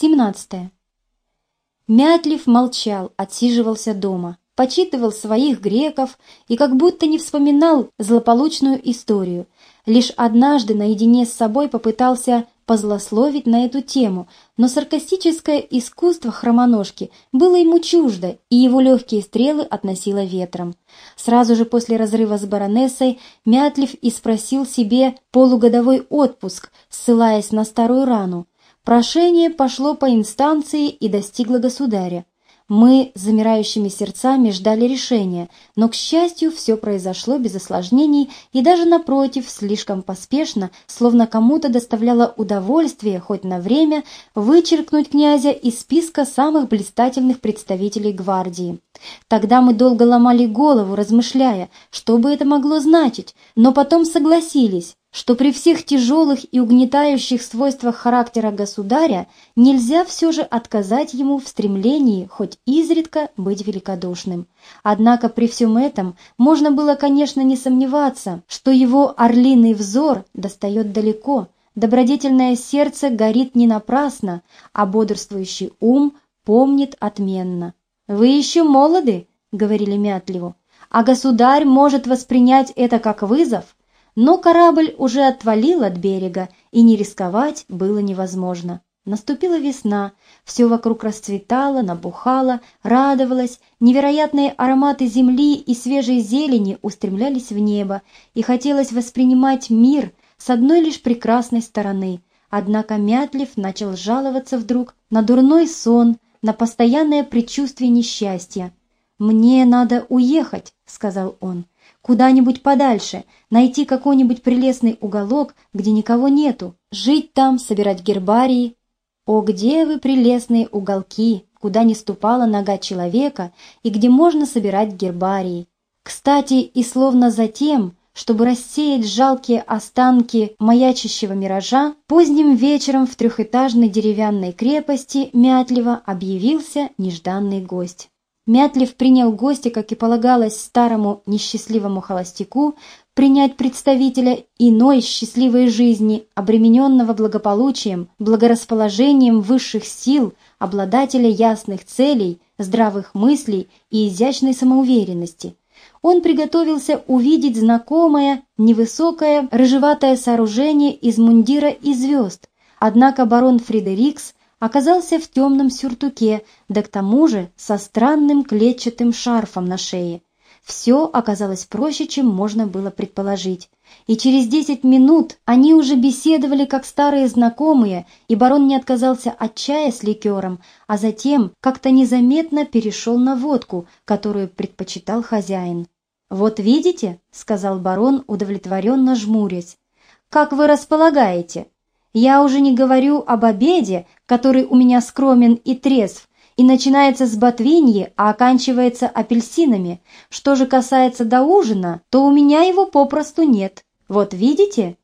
17. Мятлив молчал, отсиживался дома, почитывал своих греков и как будто не вспоминал злополучную историю. Лишь однажды наедине с собой попытался позлословить на эту тему, но саркастическое искусство хромоножки было ему чуждо, и его легкие стрелы относило ветром. Сразу же после разрыва с баронессой Мятлив и спросил себе полугодовой отпуск, ссылаясь на старую рану. Прошение пошло по инстанции и достигло государя. Мы замирающими сердцами ждали решения, но, к счастью, все произошло без осложнений и даже напротив, слишком поспешно, словно кому-то доставляло удовольствие хоть на время вычеркнуть князя из списка самых блистательных представителей гвардии. Тогда мы долго ломали голову, размышляя, что бы это могло значить, но потом согласились, что при всех тяжелых и угнетающих свойствах характера государя нельзя все же отказать ему в стремлении хоть изредка быть великодушным. Однако при всем этом можно было, конечно, не сомневаться, что его орлиный взор достает далеко, добродетельное сердце горит не напрасно, а бодрствующий ум помнит отменно. «Вы еще молоды», — говорили Мятливу, — «а государь может воспринять это как вызов» Но корабль уже отвалил от берега, и не рисковать было невозможно. Наступила весна, все вокруг расцветало, набухало, радовалось, невероятные ароматы земли и свежей зелени устремлялись в небо, и хотелось воспринимать мир с одной лишь прекрасной стороны. Однако Мятлев начал жаловаться вдруг на дурной сон, на постоянное предчувствие несчастья. «Мне надо уехать», — сказал он куда-нибудь подальше, найти какой-нибудь прелестный уголок, где никого нету, жить там, собирать гербарии. О, где вы, прелестные уголки, куда не ступала нога человека и где можно собирать гербарии. Кстати, и словно затем, чтобы рассеять жалкие останки маячащего миража, поздним вечером в трехэтажной деревянной крепости Мятлево объявился нежданный гость. Мятлив принял гостя, как и полагалось старому несчастливому холостяку, принять представителя иной счастливой жизни, обремененного благополучием, благорасположением высших сил, обладателя ясных целей, здравых мыслей и изящной самоуверенности. Он приготовился увидеть знакомое, невысокое, рыжеватое сооружение из мундира и звезд, однако барон Фредерикс – оказался в темном сюртуке, да к тому же со странным клетчатым шарфом на шее. Все оказалось проще, чем можно было предположить. И через десять минут они уже беседовали как старые знакомые, и барон не отказался от чая с ликером, а затем как-то незаметно перешел на водку, которую предпочитал хозяин. «Вот видите», — сказал барон, удовлетворенно жмурясь, — «как вы располагаете? Я уже не говорю об обеде, который у меня скромен и трезв, и начинается с ботвиньи, а оканчивается апельсинами. Что же касается до ужина, то у меня его попросту нет. Вот видите?»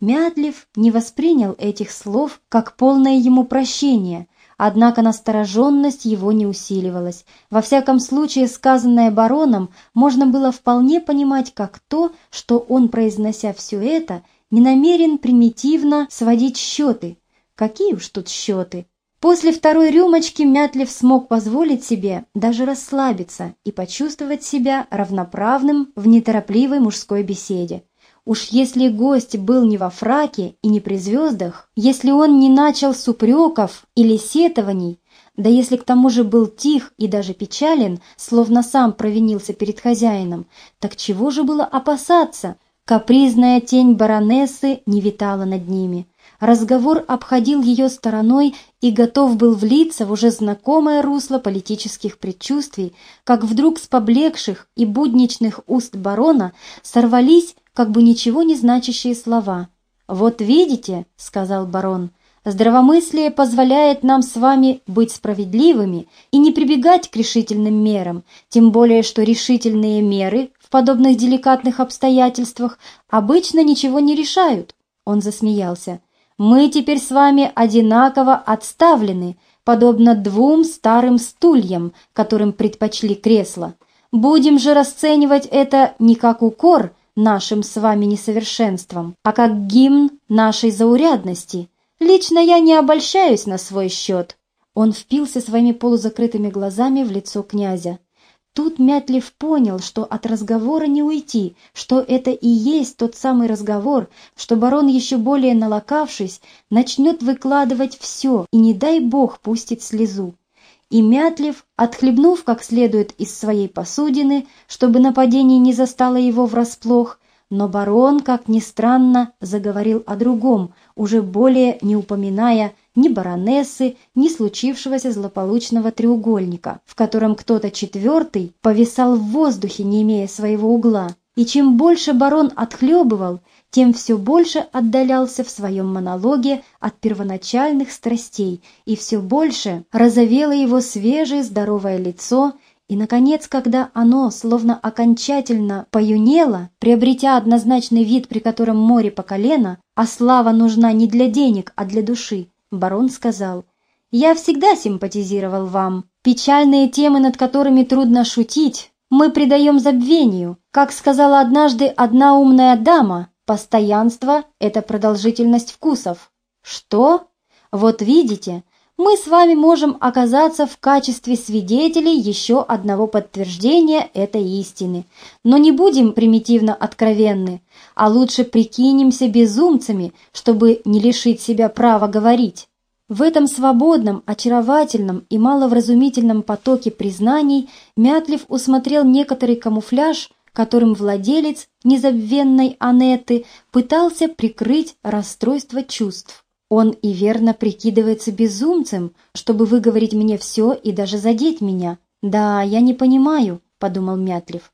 Мятлив не воспринял этих слов как полное ему прощение, однако настороженность его не усиливалась. Во всяком случае, сказанное бароном можно было вполне понимать как то, что он, произнося все это, не намерен примитивно сводить счеты. Какие уж тут счеты? После второй рюмочки Мятлев смог позволить себе даже расслабиться и почувствовать себя равноправным в неторопливой мужской беседе. Уж если гость был не во фраке и не при звездах, если он не начал с упреков или сетований, да если к тому же был тих и даже печален, словно сам провинился перед хозяином, так чего же было опасаться – Капризная тень баронессы не витала над ними. Разговор обходил ее стороной и готов был влиться в уже знакомое русло политических предчувствий, как вдруг с поблекших и будничных уст барона сорвались как бы ничего не значащие слова. «Вот видите», — сказал барон, — «здравомыслие позволяет нам с вами быть справедливыми и не прибегать к решительным мерам, тем более что решительные меры в подобных деликатных обстоятельствах обычно ничего не решают. Он засмеялся. Мы теперь с вами одинаково отставлены, подобно двум старым стульям, которым предпочли кресло. Будем же расценивать это не как укор нашим с вами несовершенством, а как гимн нашей заурядности. Лично я не обольщаюсь на свой счет». Он впился своими полузакрытыми глазами в лицо князя. Тут Мятлив понял, что от разговора не уйти, что это и есть тот самый разговор, что барон, еще более налокавшись, начнет выкладывать все и, не дай бог, пустит слезу. И Мятлив, отхлебнув как следует из своей посудины, чтобы нападение не застало его врасплох, но барон, как ни странно, заговорил о другом, уже более не упоминая ни баронессы, ни случившегося злополучного треугольника, в котором кто-то четвертый повисал в воздухе, не имея своего угла. И чем больше барон отхлебывал, тем все больше отдалялся в своем монологе от первоначальных страстей, и все больше розовело его свежее здоровое лицо, и, наконец, когда оно, словно окончательно поюнело, приобретя однозначный вид, при котором море по колено, а слава нужна не для денег, а для души, барон сказал, «Я всегда симпатизировал вам. Печальные темы, над которыми трудно шутить, мы придаем забвению. Как сказала однажды одна умная дама, постоянство – это продолжительность вкусов». «Что? Вот видите, мы с вами можем оказаться в качестве свидетелей еще одного подтверждения этой истины. Но не будем примитивно откровенны, а лучше прикинемся безумцами, чтобы не лишить себя права говорить. В этом свободном, очаровательном и маловразумительном потоке признаний Мятлив усмотрел некоторый камуфляж, которым владелец незабвенной Анеты пытался прикрыть расстройство чувств. Он и верно прикидывается безумцем, чтобы выговорить мне все и даже задеть меня. Да, я не понимаю, подумал Мятлев.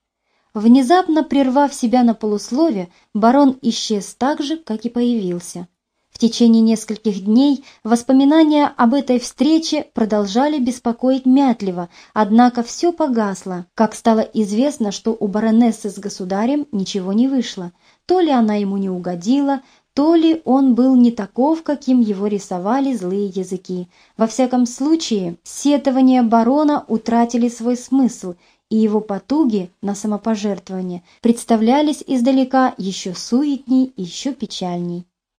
Внезапно прервав себя на полуслове, барон исчез так же, как и появился. В течение нескольких дней воспоминания об этой встрече продолжали беспокоить Мятлева, однако все погасло, как стало известно, что у баронессы с государем ничего не вышло. То ли она ему не угодила, то ли он был не таков, каким его рисовали злые языки. Во всяком случае, сетования барона утратили свой смысл, и его потуги на самопожертвование представлялись издалека еще суетней и еще печальней.